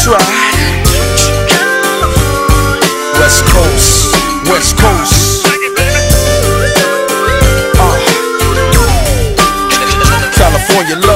That's. West Coast. West Coast. Uh. California.